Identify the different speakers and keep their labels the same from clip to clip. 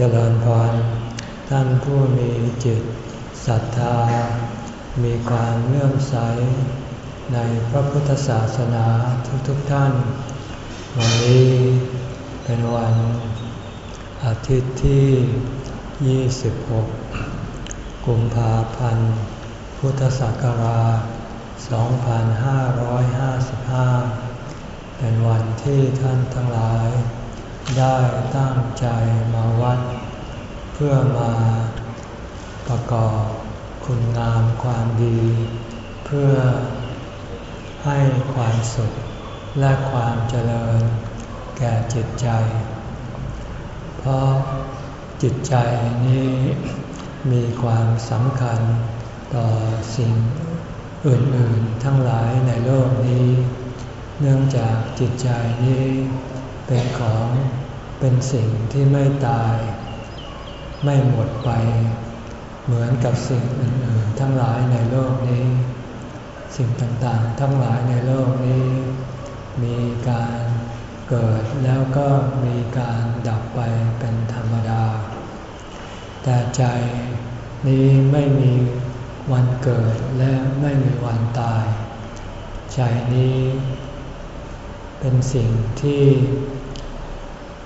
Speaker 1: เจริญพร ท่านผู้มีจิตศรัทธา มีความเลื่อมใส ในพระพุทธศาสนาทุกๆทท่าน วันนี้เป็นวันอาทิตย์ที่ 26 กุมภาพันธ์ พุทธศักราช 2555 เป็นวันที่ท่านทั้งหลาย ได้ตั้งใจมาวัด เพื่อมาประกอบคุณงามความดี เพื่อให้ความสุขและความเจริญ แก่จิตใจ เพราะจิตใจนี้มีความสำคัญต่อสิ่งอื่นๆทั้งหลายในโลกนี้ เนื่องจากจิตใจนี้เป็นของ เป็นสิ่งที่ไม่ตาย ไม่หมดไป เหมือนกับสิ่งอื่นๆ ทั้งหลายในโลกนี้ สิ่งต่างๆ ทั้งหลายในโลกนี้ มีการเกิดแล้วก็มีการดับไปเป็นธรรมดา แต่ใจนี้ไม่มีวันเกิดและไม่มีวันตาย ใจนี้เป็นสิ่งที่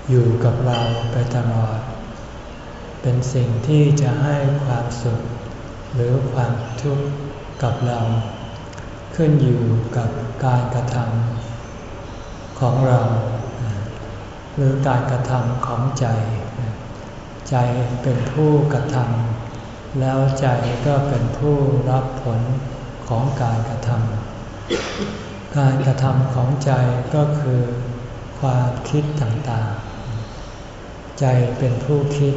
Speaker 1: อยู่กับเราไปตลอด เป็นสิ่งที่จะให้ความสุข หรือความทุกข์กับเรา ขึ้นอยู่กับการกระทำของเรา หรือการกระทำของใจ ใจเป็นผู้กระทำแล้วใจก็เป็นผู้รับผลของการกระทำการกระทำของใจก็คือความคิดต่างๆ ใจเป็นผู้คิด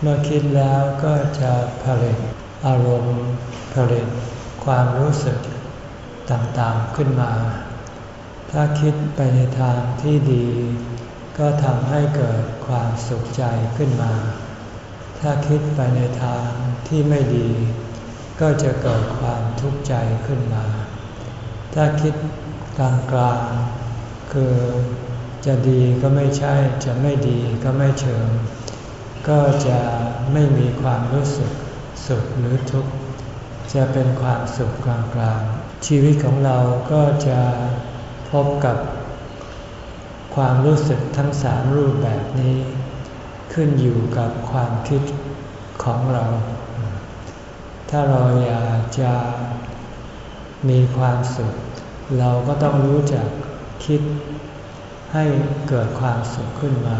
Speaker 1: เมื่อคิดแล้วก็จะผลิตอารมณ์ผลิตความรู้สึกต่างๆขึ้นมา ถ้าคิดไปในทางที่ดี ก็ทำให้เกิดความสุขใจขึ้นมา ถ้าคิดไปในทางที่ไม่ดี ก็จะเกิดความทุกข์ใจขึ้นมา ถ้าคิดกลางๆคือ จะดีก็ไม่ใช่ จะไม่ดีก็ไม่เชิง ก็จะไม่มีความรู้สึกสุขหรือทุกข์ จะเป็นความสุขกลางๆ ชีวิตของเราก็จะพบกับความรู้สึกทั้งสามรูปแบบนี้ ขึ้นอยู่กับความคิดของเรา ถ้าเราอยากจะมีความสุข เราก็ต้องรู้จักคิด ให้เกิดความสุขขึ้นมา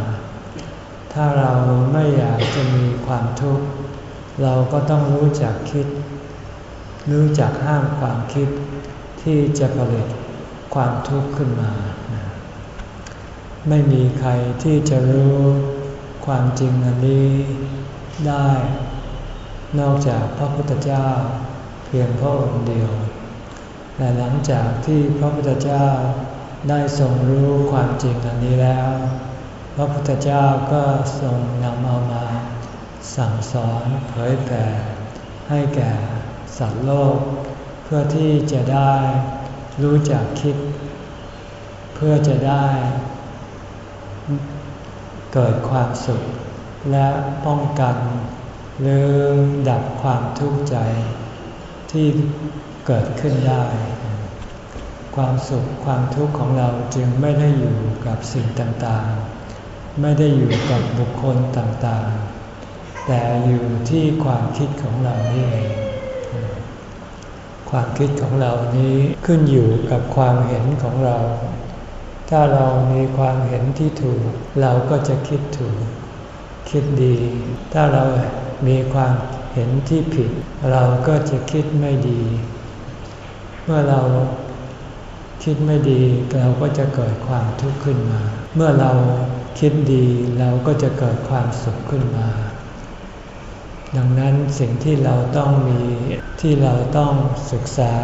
Speaker 1: ถ้าเราไม่อยากจะมีความทุกข์ เราก็ต้องรู้จักคิด รู้จักห้ามความคิดที่จะผลิตความทุกข์ขึ้นมา ไม่มีใครที่จะรู้ความจริงอันนี้ได้ นอกจากพระพุทธเจ้าเพียงพระองค์เดียว แต่หลังจากที่พระพุทธเจ้า ได้ทรงรู้ความจริงอันนี้แล้ว พระพุทธเจ้าก็ทรงนำเอามา สั่งสอนเผยแผ่ให้แก่สัตว์โลก เพื่อที่จะได้รู้จักคิด เพื่อจะได้ เกิดความสุข และป้องกันหรือดับความทุกข์ใจที่เกิดขึ้นได้ ความสุขความทุกข์ของเราจึงไม่ได้อยู่กับสิ่งต่างๆ ไม่ได้อยู่กับบุคคลต่างๆ แต่อยู่ที่ความคิดของเรานี่เองความคิดของเรานี้ขึ้นอยู่กับความเห็นของเรา ถ้าเรามีความเห็นที่ถูก เราก็จะคิดถูก คิดดี ถ้าเรามีความเห็นที่ผิด เราก็จะคิดไม่ดี เมื่อเรา คิดไม่ดีเราก็จะเกิดความทุกข์ขึ้นมา เมื่อเราคิดดีเราก็จะเกิดความสุขขึ้นมา ดังนั้นสิ่งที่เราต้องมีที่เราต้องศึกษา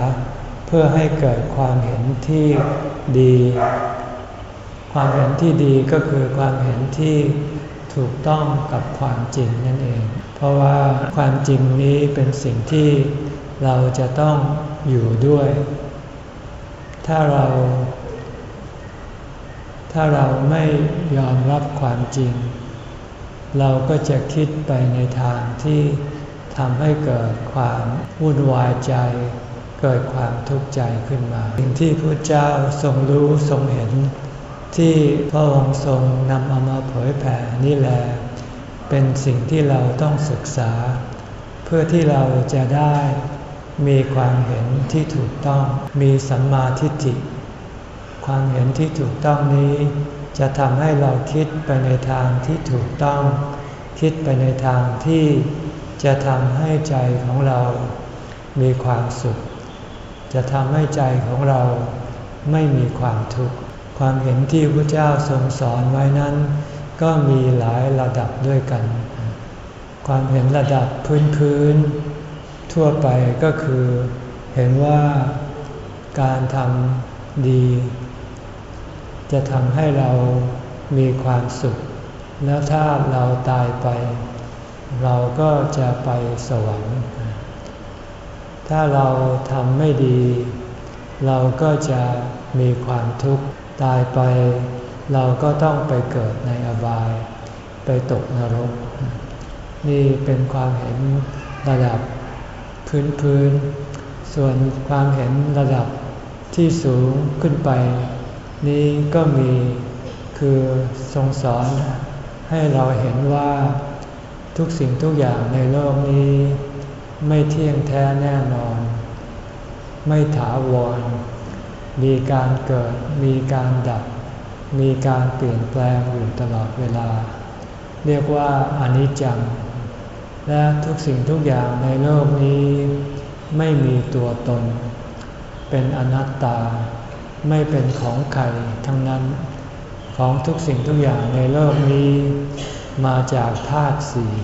Speaker 1: เพื่อให้เกิดความเห็นที่ดี ความเห็นที่ดีก็คือความเห็นที่ถูกต้องกับความจริงนั่นเอง เพราะว่าความจริงนี้เป็นสิ่งที่เราจะต้องอยู่ด้วย ถ้าเรา ถ้าเราไม่ยอมรับความจริง เราก็จะคิดไปในทางที่ทำให้เกิดความวุ่นวายใจ เกิดความทุกข์ใจขึ้นมา สิ่งที่พระเจ้าทรงรู้ทรงเห็น ที่พระองค์ทรงนำเอามาเผยแผ่นี่แหละเป็นสิ่งที่เราต้องศึกษา เพื่อที่เราจะได้ มีความเห็นที่ถูกต้องมีสัมมาทิฏฐิ ความเห็นที่ถูกต้องนี้ จะทำให้เราคิดไปในทางที่ถูกต้อง คิดไปในทางที่จะทำให้ใจของเรา มีความสุข จะทำให้ใจของเราไม่มีความทุกข์ความเห็นที่พระเจ้าทรงสอนไว้นั้น ก็มีหลายระดับด้วยกัน ความเห็นระดับพื้นพื้น ทั่วไปก็คือเห็นว่าการทำดี จะทำให้เรามีความสุข แล้วถ้าเราตายไป เราก็จะไปสวรรค์ ถ้าเราทำไม่ดี เราก็จะมีความทุกข์ตายไป เราก็ต้องไปเกิดในอบาย ไปตกนรก นี่เป็นความเห็นระดับ พื้นพื้นส่วนความเห็นระดับที่สูงขึ้นไป นี้ก็มีคือทรงสอนให้เราเห็นว่าทุกสิ่งทุกอย่างในโลกนี้ ไม่เที่ยงแท้แน่นอน ไม่ถาวร มีการเกิด มีการดับ มีการเปลี่ยนแปลงอยู่ตลอดเวลา เรียกว่าอนิจจัง และทุกสิ่งทุกอย่างในโลกนี้ไม่มีตัวตน เป็นอนัตตา ไม่เป็นของใครทั้งนั้น ของทุกสิ่งทุกอย่างในโลกนี้ มาจากธาตุสี่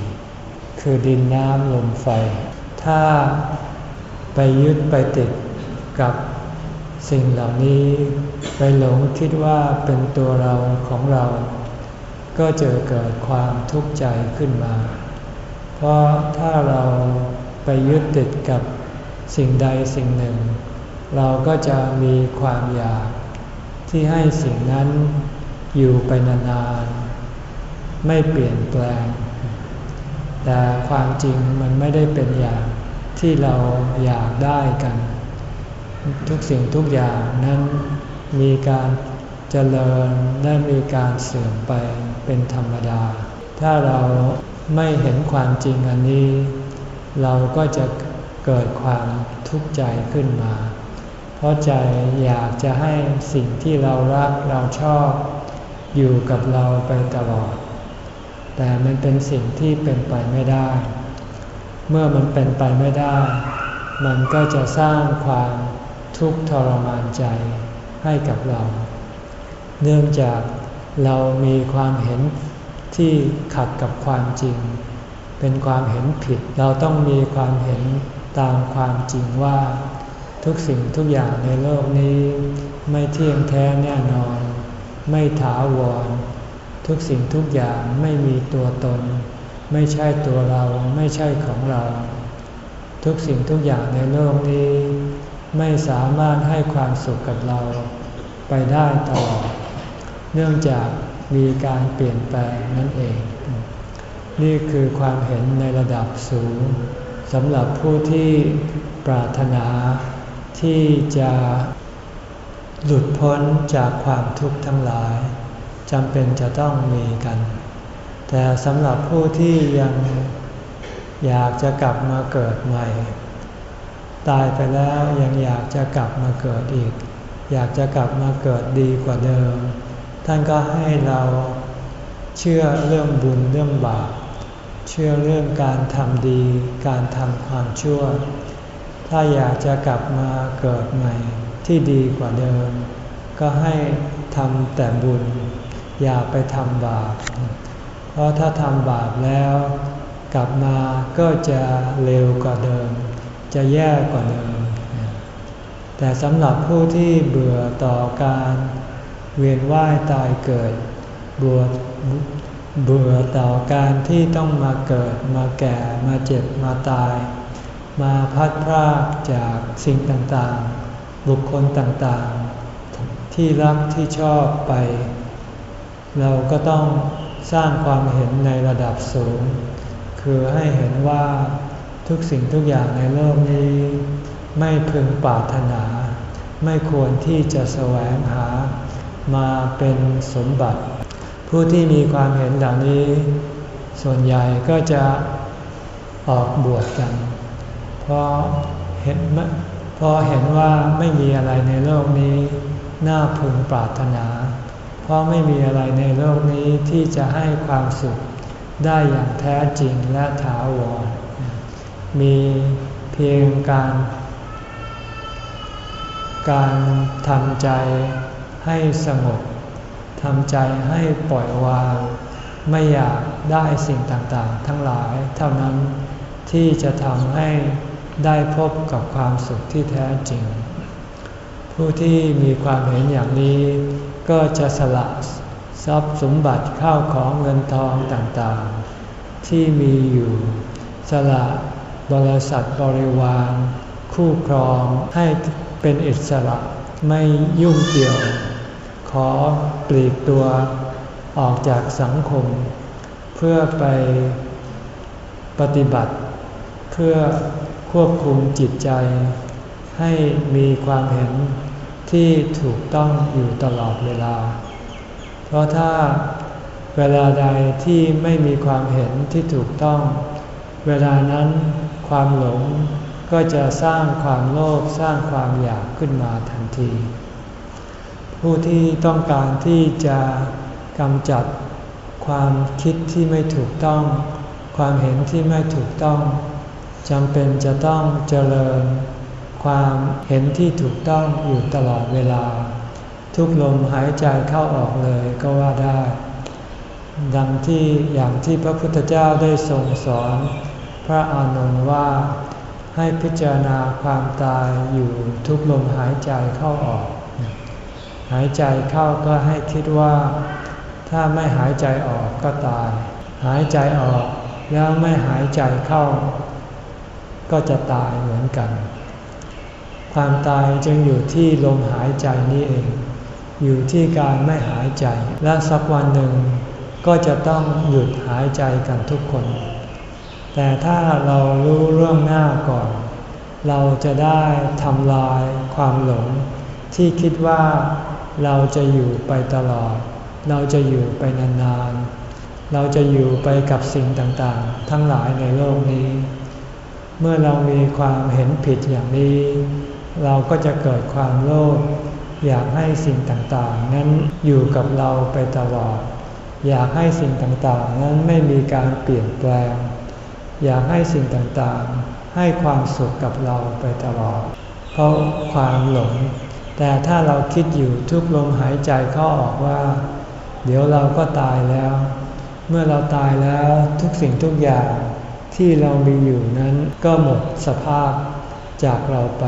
Speaker 1: คือดินน้ำลมไฟ ถ้าไปยึดไปติดกับสิ่งเหล่านี้ ไปหลงคิดว่าเป็นตัวเราของเรา ก็จะเกิดความทุกข์ใจขึ้นมา ราะถ้าเราไปยึดติดกับสิ่งใดสิ่งหนึ่ง เราก็จะมีความอยากที่ให้สิ่งนั้นอยู่ไปนานๆ ไม่เปลี่ยนแปลง แต่ความจริงมันไม่ได้เป็นอย่างที่เราอยากได้กัน ทุกสิ่งทุกอย่างนั้นมีการเจริญและมีการเสื่อมไปเป็นธรรมดา ถ้าเรา ไม่เห็นความจริงอันนี้ เราก็จะเกิดความทุกข์ใจขึ้นมา เพราะใจอยากจะให้สิ่งที่เรารักเราชอบอยู่กับเราไปตลอด แต่มันเป็นสิ่งที่เป็นไปไม่ได้ เมื่อมันเป็นไปไม่ได้ มันก็จะสร้างความทุกข์ทรมานใจให้กับเรา เนื่องจากเรามีความเห็น ที่ขัดกับความจริง เป็นความเห็นผิด เราต้องมีความเห็นตามความจริงว่า ทุกสิ่งทุกอย่างในโลกนี้ ไม่เที่ยงแท้แน่นอน ไม่ถาวร ทุกสิ่งทุกอย่างไม่มีตัวตน ไม่ใช่ตัวเราไม่ใช่ของเรา ทุกสิ่งทุกอย่างในโลกนี้ ไม่สามารถให้ความสุขกับเราไปได้ตลอด เนื่องจาก มีการเปลี่ยนแปลงนั่นเอง นี่คือความเห็นในระดับสูงสำหรับผู้ที่ปรารถนาที่จะหลุดพ้นจากความทุกข์ทั้งหลายจำเป็นจะต้องมีกัน แต่สำหรับผู้ที่ยังอยากจะกลับมาเกิดใหม่ ตายไปแล้วยังอยากจะกลับมาเกิดอีก อยากจะกลับมาเกิดดีกว่าเดิม ท่านก็ให้เราเชื่อเรื่องบุญเรื่องบาป เชื่อเรื่องการทำดี การทำความชั่ว ถ้าอยากจะกลับมาเกิดใหม่ที่ดีกว่าเดิม ก็ให้ทำแต่บุญ อย่าไปทำบาป เพราะถ้าทำบาปแล้ว กลับมาก็จะเร็วกว่าเดิม จะแย่กว่าเดิม แต่สำหรับผู้ที่เบื่อต่อการ เวียนว่ายตายเกิดบวชเบื่อต่อการที่ต้องมาเกิดมาแก่มาเจ็บมาตาย มาพัดพรากจากสิ่งต่างๆ บุคคลต่างๆ ที่รักที่ชอบไป เราก็ต้องสสร้างความเห็นในระดับสูง คือให้เห็นว่าทุกสิ่งทุกอย่างในโลกนี้ ไม่พึงปรารถนา ไม่ควรที่จะแสวงหา มาเป็นสมบัติ ผู้ที่มีความเห็นเหล่านี้ ส่วนใหญ่ก็จะออกบวชกัน เพราะเห็นพอเห็นว่าไม่มีอะไรในโลกนี้น่าพึงปรารถนา เพราะไม่มีอะไรในโลกนี้ที่จะให้ความสุขได้อย่างแท้จริงและถาวร มีเพียงการ การทำใจ ให้สงบทำใจให้ปล่อยวาง ไม่อยากได้สิ่งต่างๆ ทั้งหลายเท่านั้นที่จะทำให้ได้พบกับความสุขที่แท้จริง ผู้ที่มีความเห็นอย่างนี้ ก็จะสละทรัพย์สมบัติข้าวของเงินทองต่างๆ ที่มีอยู่ สละบริษัทบริวาร คู่ครองให้เป็นอิสระไม่ยุ่งเกี่ยว ขอปลีกตัวออกจากสังคม เพื่อไปปฏิบัติ เพื่อควบคุมจิตใจ ให้มีความเห็นที่ถูกต้องอยู่ตลอดเวลา เพราะถ้าเวลาใดที่ไม่มีความเห็นที่ถูกต้อง เวลานั้นความหลงก็จะสร้างความโลภสร้างความอยากขึ้นมาทันที ผู้ที่ต้องการที่จะกำจัดความคิดที่ไม่ถูกต้อง ความเห็นที่ไม่ถูกต้องจำเป็นจะต้องเจริญ ความเห็นที่ถูกต้องอยู่ตลอดเวลา ทุกลมหายใจเข้าออกเลยก็ว่าได้ ดังที่อย่างที่พระพุทธเจ้าได้ทรงสอน พระอานนท์ว่าให้พิจารณาความตายอยู่ทุกลมหายใจเข้าออก หายใจเข้าก็ให้คิดว่า ถ้าไม่หายใจออกก็ตาย หายใจออกแล้วไม่หายใจเข้า ก็จะตายเหมือนกัน ความตายจึงอยู่ที่ลมหายใจนี้เอง อยู่ที่การไม่หายใจ และสักวันหนึ่ง ก็จะต้องหยุดหายใจกันทุกคน แต่ถ้าเรารู้เรื่องหน้าก่อน เราจะได้ทำลายความหลงที่คิดว่า เราจะอยู่ไปตลอด เราจะอยู่ไปนานๆ เราจะอยู่ไปกับสิ่งต่างๆ ทั้งหลายในโลกนี้ เมื่อเรามีความเห็นผิดอย่างนี้ เราก็จะเกิดความโลภอยากให้สิ่งต่างๆ นั้นอยู่กับเราไปตลอด อยากให้สิ่งต่างๆ นั้นไม่มีการเปลี่ยนแปลง อยากให้สิ่งต่างๆ ให้ความสุขกับเราไปตลอด เพราะความหลง แต่ถ้าเราคิดอยู่ทุกลมหายใจเข้าออกว่า เดี๋ยวเราก็ตายแล้ว เมื่อเราตายแล้วทุกสิ่งทุกอย่างที่เรามีอยู่นั้นก็หมดสภาพจากเราไป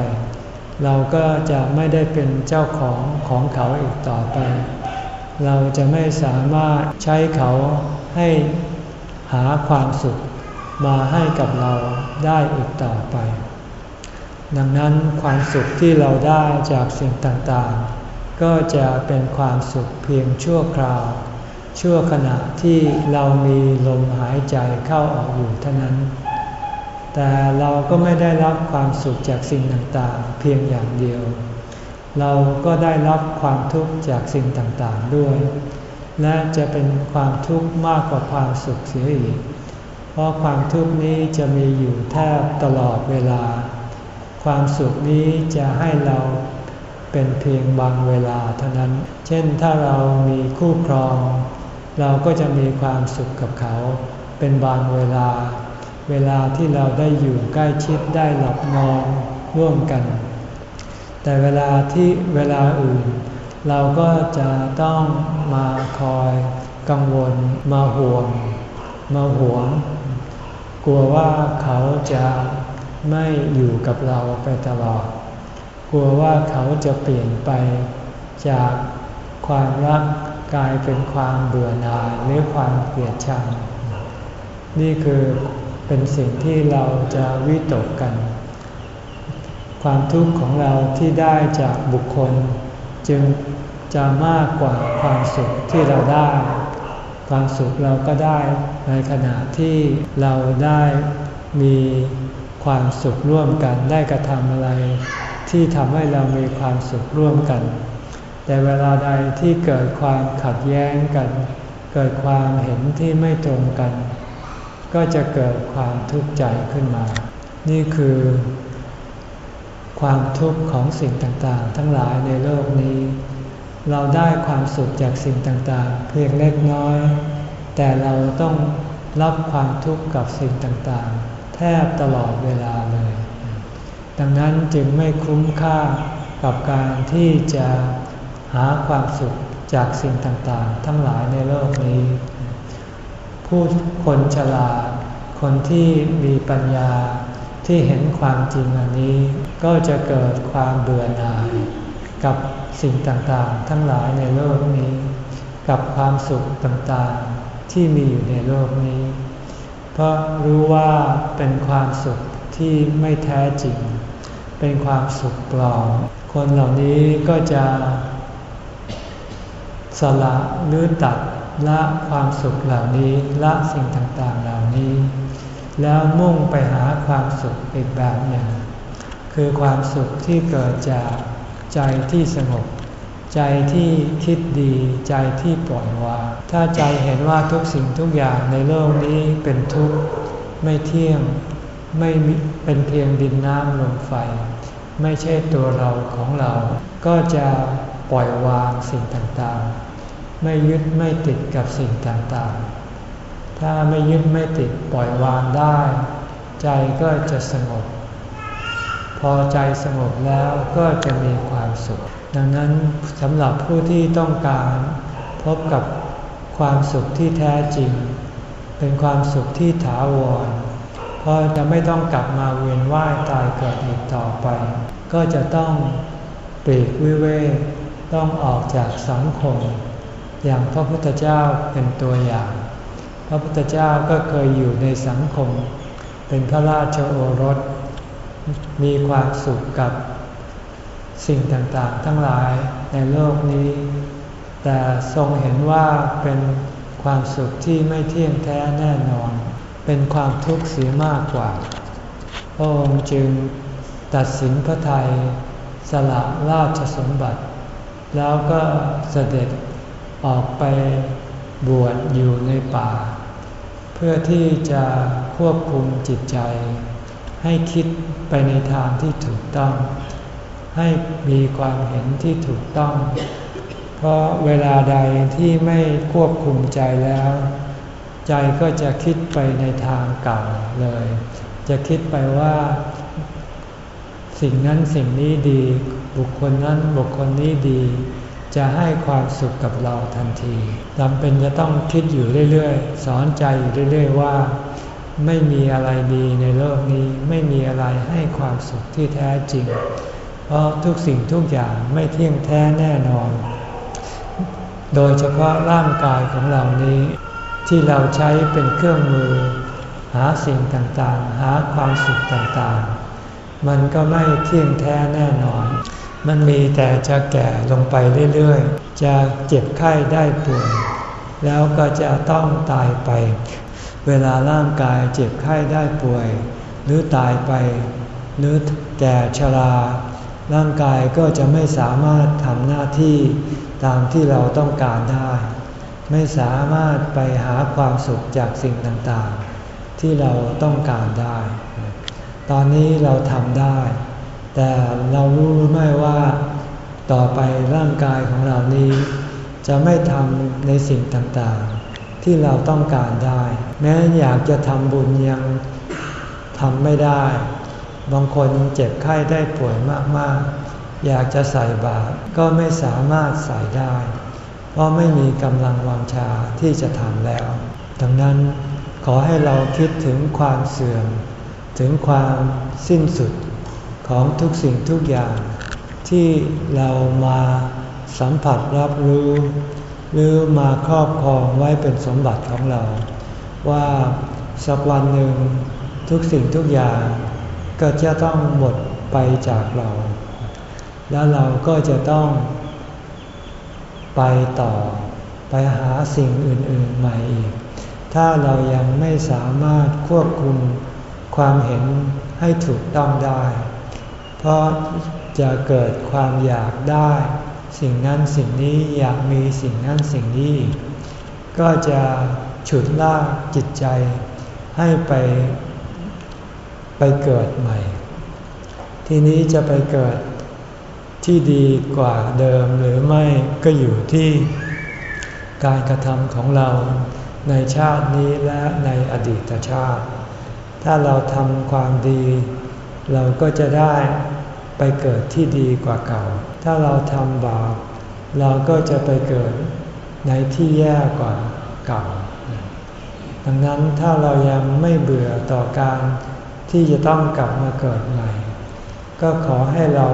Speaker 1: เราก็จะไม่ได้เป็นเจ้าของของเขาอีกต่อไป เราจะไม่สามารถใช้เขาให้หาความสุขมาให้กับเราได้อีกต่อไป ดังนั้นความสุขที่เราได้จากสิ่งต่างๆ ก็จะเป็นความสุขเพียงชั่วคราว ชั่วขณะที่เรามีลมหายใจเข้าออกอยู่เท่านั้น แต่เราก็ไม่ได้รับความสุขจากสิ่งต่างๆ เพียงอย่างเดียว เราก็ได้รับความทุกข์จากสิ่งต่างๆด้วย และจะเป็นความทุกข์มากกว่าความสุขเสียอีก เพราะความทุกข์นี้จะมีอยู่แทบตลอดเวลา ความสุขนี้จะให้เราเป็นเพียงบางเวลาเท่านั้น เช่นถ้าเรามีคู่ครอง เราก็จะมีความสุขกับเขา เป็นบางเวลา เวลาที่เราได้อยู่ใกล้ชิดได้หลับนอนร่วมกัน แต่เวลาที่เวลาอื่น เราก็จะต้องมาคอยกังวลมาห่วง มาหวง กลัวว่าเขาจะ ไม่อยู่กับเราไปตลอด กลัวว่าเขาจะเปลี่ยนไปจากความรักกลายเป็นความเบื่อหน่ายหรือความเกลียดชัง นี่คือเป็นสิ่งที่เราจะวิตกกัน ความทุกข์ของเราที่ได้จากบุคคล จึงจะมากกว่าความสุขที่เราได้ ความสุขเราก็ได้ในขณะที่เราได้มี ความสุขร่วมกันได้กระทำอะไร ที่ทำให้เรามีความสุขร่วมกัน แต่เวลาใดที่เกิดความขัดแย้งกัน เกิดความเห็นที่ไม่ตรงกัน ก็จะเกิดความทุกข์ใจขึ้นมา นี่คือ ความทุกข์ของสิ่งต่างๆ ทั้งหลายในโลกนี้ เราได้ความสุขจากสิ่งต่างๆ เพียงเล็กน้อย แต่เราต้องรับความทุกข์กับสิ่งต่างๆ แทบตลอดเวลาเลย ดังนั้นจึงไม่คุ้มค่ากับการที่จะหาความสุขจากสิ่งต่างๆ ทั้งหลายในโลกนี้ ผู้คนฉลาด คนที่มีปัญญาที่เห็นความจริงอันนี้ ก็จะเกิดความเบื่อหน่าย กับสิ่งต่างๆ ทั้งหลายในโลกนี้ กับความสุขต่างๆที่มีอยู่ในโลกนี้ เพราะรู้ว่าเป็นความสุขที่ไม่แท้จริง เป็นความสุขปลอม คนเหล่านี้ก็จะ สละหรือตัดละความสุขเหล่านี้ละสิ่งต่างๆเหล่านี้ แล้วมุ่งไปหาความสุขอีกแบบหนึ่ง คือความสุขที่เกิดจากใจที่สงบ ใจที่คิดดีใจที่ปล่อยวาง ถ้าใจเห็นว่าทุกสิ่งทุกอย่างในโลกนี้เป็นทุกข์ไม่เที่ยงไม่เป็นเพียงดินน้ำลมไฟ ไม่ใช่ตัวเราของเรา ก็จะปล่อยวางสิ่งต่างๆ ไม่ยึดไม่ติดกับสิ่งต่างๆ ถ้าไม่ยึดไม่ติดปล่อยวางได้ ใจก็จะสงบ พอใจสงบแล้วก็จะมีความสุข ดังนั้นสำหรับผู้ที่ต้องการพบกับความสุขที่แท้จริง เป็นความสุขที่ถาวร เพราะจะไม่ต้องกลับมาเวียนว่ายตายเกิดอีกต่อไป ก็จะต้องปลีกวิเวกต้องออกจากสังคม อย่างพระพุทธเจ้าเป็นตัวอย่าง พระพุทธเจ้าก็เคยอยู่ในสังคม เป็นพระราชโอรส มีความสุขกับ สิ่งต่างๆ ทั้งหลายในโลกนี้ แต่ทรงเห็นว่าเป็นความสุขที่ไม่เที่ยงแท้แน่นอน เป็นความทุกข์เสียมากกว่า พระองค์จึงตัดสินพระทัยสละราชสมบัติ แล้วก็เสด็จออกไปบวชอยู่ในป่า เพื่อที่จะควบคุมจิตใจ ให้คิดไปในทางที่ถูกต้อง ให้มีความเห็นที่ถูกต้อง เพราะเวลาใดที่ไม่ควบคุมใจแล้ว ใจก็จะคิดไปในทางเก่าเลย จะคิดไปว่า สิ่งนั้นสิ่งนี้ดี บุคคลนั้นบุคคลนี้ดี จะให้ความสุขกับเราทันทีจำเป็นจะต้องคิดอยู่เรื่อยๆ สอนใจอยู่เรื่อยๆว่าไม่มีอะไรดีในโลกนี้ ไม่มีอะไรให้ความสุขที่แท้จริง เพราะทุกสิ่งทุกอย่างไม่เที่ยงแท้แน่นอน โดยเฉพาะร่างกายของเรานี้ ที่เราใช้เป็นเครื่องมือ หาสิ่งต่างๆ หาความสุขต่างๆ มันก็ไม่เที่ยงแท้แน่นอน มันมีแต่จะแก่ลงไปเรื่อยๆ จะเจ็บไข้ได้ป่วยแล้วก็จะต้องตายไป เวลาร่างกายเจ็บไข้ได้ป่วย หรือตายไป หรือแก่ชรา ร่างกายก็จะไม่สามารถทำหน้าที่ตามที่เราต้องการได้ ไม่สามารถไปหาความสุขจากสิ่งต่างๆ ที่เราต้องการได้ ตอนนี้เราทำได้ แต่เรารู้ไม่ว่าต่อไปร่างกายของเรานี้ จะไม่ทำในสิ่งต่างๆ ที่เราต้องการได้ แม้อยากจะทำบุญยังทำไม่ได้ บางคนเจ็บไข้ได้ป่วยมากๆ อยากจะใส่บาตรก็ไม่สามารถใส่ได้ เพราะไม่มีกำลังวังชาที่จะทำแล้ว ดังนั้นขอให้เราคิดถึงความเสื่อม ถึงความสิ้นสุดของทุกสิ่งทุกอย่าง ที่เรามาสัมผัสรับรู้ หรือมาครอบครองไว้เป็นสมบัติของเรา ว่าสักวันหนึ่งทุกสิ่งทุกอย่าง ก็จะต้องหมดไปจากเรา แล้วเราก็จะต้องไปต่อไปหาสิ่งอื่น ๆ ใหม่อีก ถ้าเรายังไม่สามารถควบคุมความเห็นให้ถูกต้องได้ เพราะจะเกิดความอยากได้ สิ่งนั้นสิ่งนี้อยากมีสิ่งนั้นสิ่งนี้ ก็จะฉุดลากจิตใจให้ไป ไปเกิดใหม่ ทีนี้จะไปเกิดที่ดีกว่าเดิมหรือไม่ก็อยู่ที่การกระทำของเราในชาตินี้และในอดีตชาติ ถ้าเราทำความดี เราก็จะได้ไปเกิดที่ดีกว่าเก่า ถ้าเราทำบาปเราก็จะไปเกิดในที่แย่กว่าเก่า ดังนั้นถ้าเรายังไม่เบื่อต่อการ ที่จะต้องกลับมาเกิดใหม่ ก็ขอให้เรา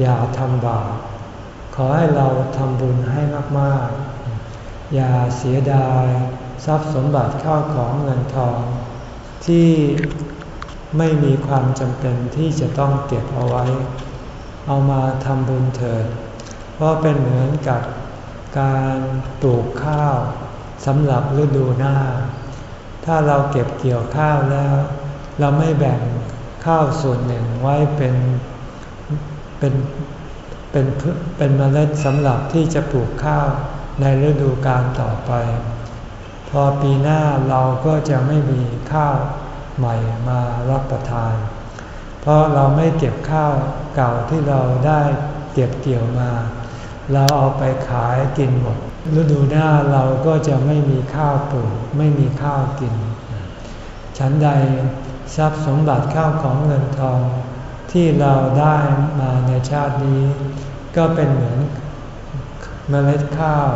Speaker 1: อย่าทำบาปขอให้เราทำบุญให้มากๆ อย่าเสียดายทรัพย์สมบัติข้าของเงินทอง ที่ไม่มีความจำเป็นที่จะต้องเก็บเอาไว้ เอามาทำบุญเถิด เพราะเป็นเหมือนกับการปลูกข้าวสำหรับฤดูหน้า ถ้าเราเก็บเกี่ยวข้าวแล้ว เราไม่แบ่งข้าวส่วนหนึ่งไว้เป็นเป็นเป็นเป็นเมล็ดสำหรับที่จะปลูกข้าวในฤดูกาลต่อไป พอปีหน้าเราก็จะไม่มีข้าวใหม่มารับประทาน เพราะเราไม่เก็บข้าวเก่าที่เราได้เก็บเกี่ยวมา เราเอาไปขายกินหมด ฤดูหน้าเราก็จะไม่มีข้าวปลูกไม่มีข้าวกิน ฉันใด ทรัพย์สมบัติข้าวของเงินทอง ที่เราได้มาในชาตินี้ ก็เป็นเหมือนเมล็ดข้าว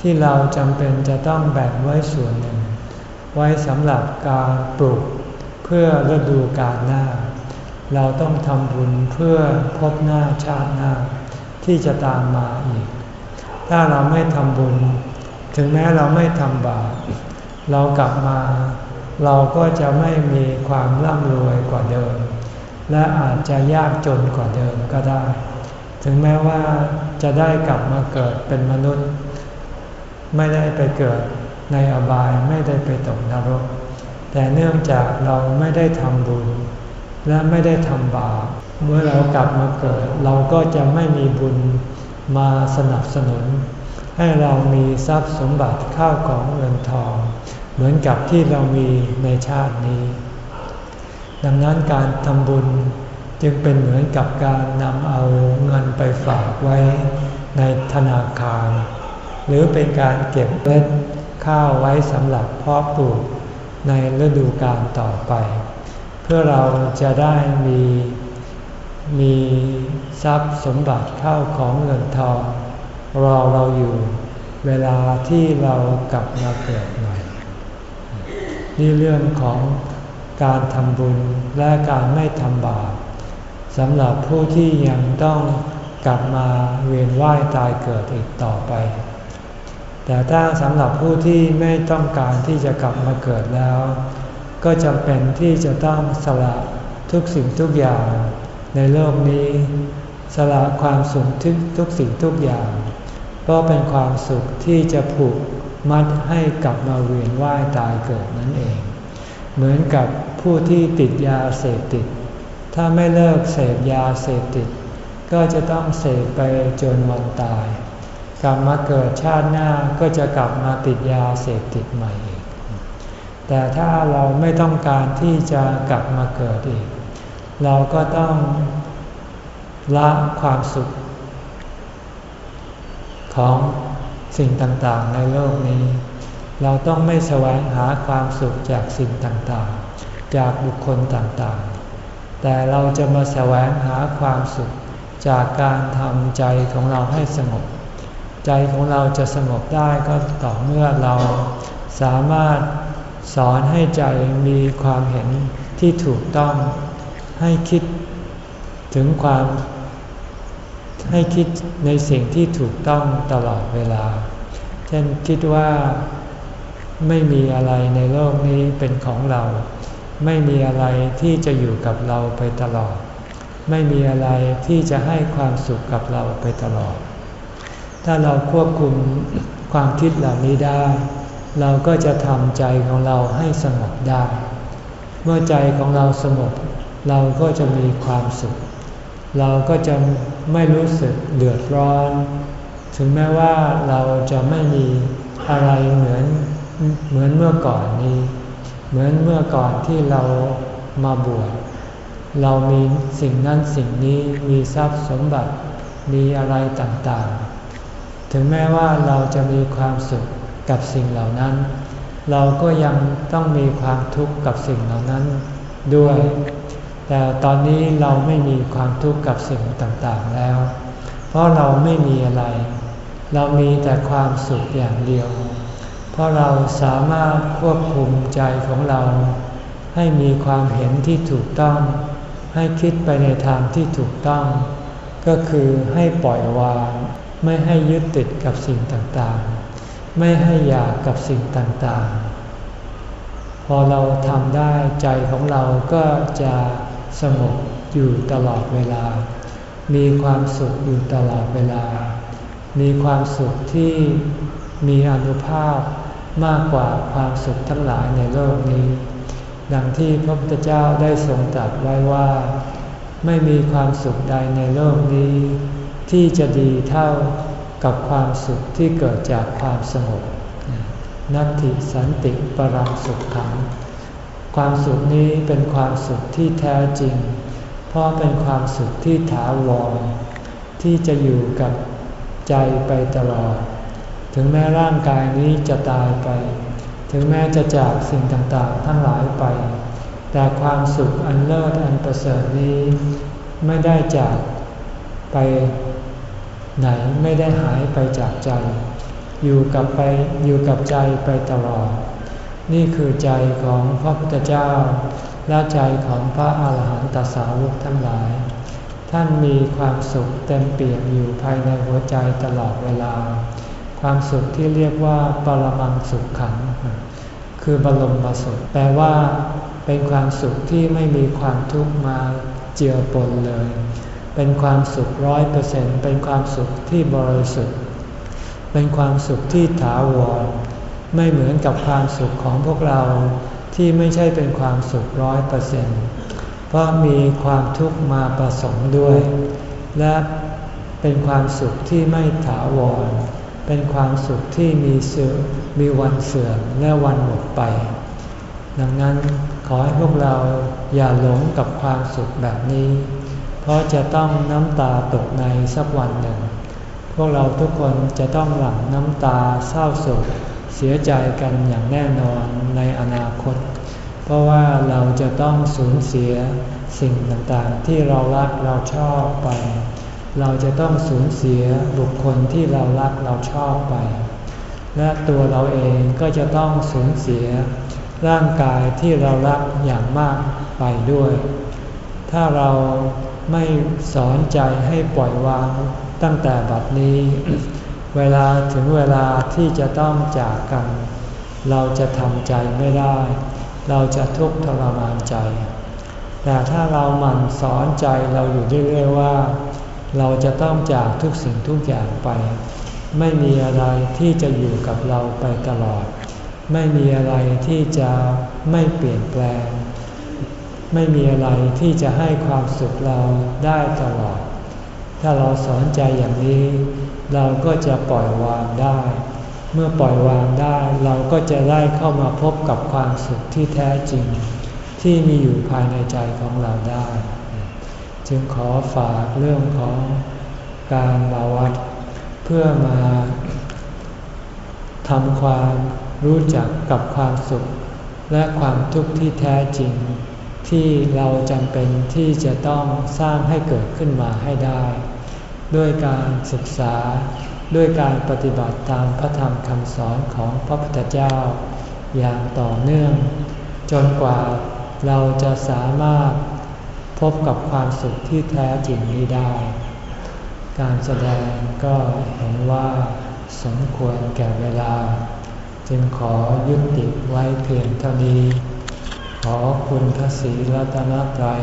Speaker 1: ที่เราจำเป็นจะต้องแบ่งไว้ส่วนหนึ่ง ไว้สำหรับการปลูกเพื่อฤดูกาลหน้า เราต้องทำบุญเพื่อพบหน้าชาติหน้า ที่จะตามมาอีก ถ้าเราไม่ทำบุญ ถึงแม้เราไม่ทำบาปเรากลับมา เราก็จะไม่มีความร่ำรวยกว่าเดิม และอาจจะยากจนกว่าเดิมก็ได้ ถึงแม้ว่าจะได้กลับมาเกิดเป็นมนุษย์ ไม่ได้ไปเกิดในอบายไม่ได้ไปตกนรก แต่เนื่องจากเราไม่ได้ทำบุญ และไม่ได้ทำบาปเมื่อเรากลับมาเกิด เราก็จะไม่มีบุญมาสนับสนุน ให้เรามีทรัพย์สมบัติข้าวของเงินทอง เหมือนกับที่เรามีในชาตินี้ ดังนั้นการทำบุญจึงเป็นเหมือนกับการนำเอาเงินไปฝากไว้ในธนาคาร หรือเป็นการเก็บเล็ดข้าวไว้สำหรับเพาะปลูกในฤดูกาลต่อไป เพื่อเราจะได้มีมีทรัพย์สมบัติข้าวของเงินทอง รอเราอยู่เวลาที่เรากลับมาเกิดใหม่ นี่เรื่องของการทำบุญและการไม่ทำบาปสำหรับผู้ที่ยังต้องกลับมาเวียนว่ายตายเกิดอีกต่อไป แต่ถ้าสำหรับผู้ที่ไม่ต้องการที่จะกลับมาเกิดแล้ว ก็จำเป็นที่จะต้องสละทุกสิ่งทุกอย่างในโลกนี้ สละความสุขทุกทุกสิ่งทุกอย่างก็เป็นความสุขที่จะผูก มัดให้กลับมาเวียนว่ายตายเกิดนั่นเอง เหมือนกับผู้ที่ติดยาเสพติด ถ้าไม่เลิกเสพยาเสพติด ก็จะต้องเสพไปจนวันตาย กลับมาเกิดชาติหน้าก็จะกลับมาติดยาเสพติดใหม่อีก แต่ถ้าเราไม่ต้องการที่จะกลับมาเกิดอีก เราก็ต้องละความสุขของ สิ่งต่างๆในโลกนี้ เราต้องไม่แสวงหาความสุขจากสิ่งต่างๆ จากบุคคลต่างๆ แต่เราจะมาแสวงหาความสุขจากการทำใจของเราให้สงบ ใจของเราจะสงบได้ก็ต่อเมื่อเราสามารถสอนให้ใจมีความเห็นที่ถูกต้องให้คิดถึงความ ให้คิดในสิ่งที่ถูกต้องตลอดเวลา เช่นคิดว่าไม่มีอะไรในโลกนี้เป็นของเรา ไม่มีอะไรที่จะอยู่กับเราไปตลอด ไม่มีอะไรที่จะให้ความสุขกับเราไปตลอด ถ้าเราควบคุมความคิดเหล่านี้ได้ เราก็จะทำใจของเราให้สงบได้ เมื่อใจของเราสงบ เราก็จะมีความสุข เราก็จะ ไม่รู้สึกเดือดร้อน ถึงแม้ว่าเราจะไม่มีอะไรเหมือนเหมือนเมื่อก่อนนี้ เหมือนเมื่อก่อนที่เรามาบวชเรามีสิ่งนั้นสิ่งนี้มีทรัพย์สมบัติมีอะไรต่างๆ ถึงแม้ว่าเราจะมีความสุขกับสิ่งเหล่านั้น เราก็ยังต้องมีความทุกข์กับสิ่งเหล่านั้นด้วย แต่ตอนนี้เราไม่มีความทุกข์กับสิ่งต่างๆแล้ว เพราะเราไม่มีอะไร เรามีแต่ความสุขอย่างเดียว เพราะเราสามารถควบคุมใจของเรา ให้มีความเห็นที่ถูกต้อง ให้คิดไปในทางที่ถูกต้อง ก็คือให้ปล่อยวาง ไม่ให้ยึดติดกับสิ่งต่างๆ ไม่ให้อยากกับสิ่งต่างๆ พอเราทำได้ใจของเราก็จะ สงบอยู่ตลอดเวลา มีความสุขอยู่ตลอดเวลา มีความสุขที่มีอนุภาพมากกว่าความสุขทั้งหลายในโลกนี้ ดังที่พระพุทธเจ้าได้ทรงตรัสไว้ว่า ไม่มีความสุขใดในโลกนี้ ที่จะดีเท่ากับความสุขที่เกิดจากความสงบนัตติสันติปรังสุขขัง ความสุขนี้เป็นความสุขที่แท้จริง เพราะเป็นความสุขที่ถาวรที่จะอยู่กับใจไปตลอด ถึงแม้ร่างกายนี้จะตายไป ถึงแม้จะจากสิ่งต่างๆ ทั้งหลายไป แต่ความสุขอันเลิศอันประเสริฐนี้ไม่ได้จากไปไหนไม่ได้หายไปจากใจ อยู่กับไปอยู่กับใจไปตลอด นี่คือใจของพระพุทธเจ้า และใจของพระอาหารหันตสาวกทั้งหลาย ท่านมีความสุขเต็มเปี่ยมอยู่ภายในหัวใจตลอดเวลา ความสุขที่เรียกว่าปรมังสุขขังคือบรมมาสุข แปลว่า เป็นความสุขที่ไม่มีความทุกข์มาเจือปนเลย เป็นความสุขร้อยเปอร์เซ็นต์เป็นความสุขที่บริสุทธิ์ เป็นความสุขที่ถาวร ไม่เหมือนกับความสุขของพวกเราที่ไม่ใช่เป็นความสุขร้อยเปอร์เซ็นต์เพราะมีความทุกข์มาผสมด้วย และเป็นความสุขที่ไม่ถาวร เป็นความสุขที่มีเสื่อมมีวันเสื่อมและวันหมดไป ดังนั้นขอให้พวกเราอย่าหลงกับความสุขแบบนี้ เพราะจะต้องน้ำตาตกในสักวันหนึ่ง พวกเราทุกคนจะต้องหลั่งน้ำตาเศร้าโศก เสียใจกันอย่างแน่นอนในอนาคต เพราะว่าเราจะต้องสูญเสียสิ่งต่างๆ ที่เรารักเราชอบไป เราจะต้องสูญเสียบุคคลที่เรารักเราชอบไป และตัวเราเองก็จะต้องสูญเสียร่างกายที่เรารักอย่างมากไปด้วย ถ้าเราไม่สอนใจให้ปล่อยวางตั้งแต่บัดนี้ เวลาถึงเวลาที่จะต้องจากกัน เราจะทำใจไม่ได้ เราจะทุกข์ทรมานใจ แต่ถ้าเราหมั่นสอนใจเราอยู่เรื่อยๆว่า เราจะต้องจากทุกสิ่งทุกอย่างไป ไม่มีอะไรที่จะอยู่กับเราไปตลอด ไม่มีอะไรที่จะไม่เปลี่ยนแปลง ไม่มีอะไรที่จะให้ความสุขเราได้ตลอด ถ้าเราสอนใจอย่างนี้ เราก็จะปล่อยวางได้ เมื่อปล่อยวางได้ เราก็จะได้เข้ามาพบกับความสุขที่แท้จริง ที่มีอยู่ภายในใจของเราได้ จึงขอฝากเรื่องของการมาวัด เพื่อมาทำความรู้จักกับความสุข และความทุกข์ที่แท้จริง ที่เราจำเป็นที่จะต้องสร้างให้เกิดขึ้นมาให้ได้ ด้วยการศึกษา ด้วยการปฏิบัติตามพระธรรมคำสอนของพระพุทธเจ้า อย่างต่อเนื่อง จนกว่าเราจะสามารถพบกับความสุขที่แท้จริงนี้ได้ การแสดงก็เห็นว่าสมควรแก่เวลา จึงขอยุติไว้เพียงเท่านี้ ขอคุณพระศรีรัตนตรัย